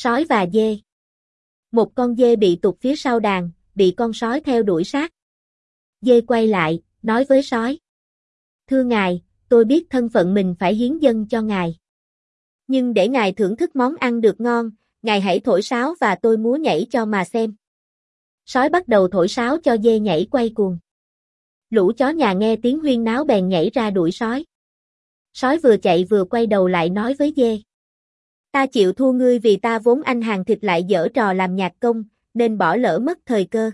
Sói và dê Một con dê bị tụt phía sau đàn, bị con sói theo đuổi sát. Dê quay lại, nói với sói. Thưa ngài, tôi biết thân phận mình phải hiến dân cho ngài. Nhưng để ngài thưởng thức món ăn được ngon, ngài hãy thổi sáo và tôi múa nhảy cho mà xem. Sói bắt đầu thổi sáo cho dê nhảy quay cuồng. Lũ chó nhà nghe tiếng huyên náo bèn nhảy ra đuổi sói. Sói vừa chạy vừa quay đầu lại nói với dê. Ta chịu thua ngươi vì ta vốn anh hàng thịt lại dở trò làm nhạc công, nên bỏ lỡ mất thời cơ.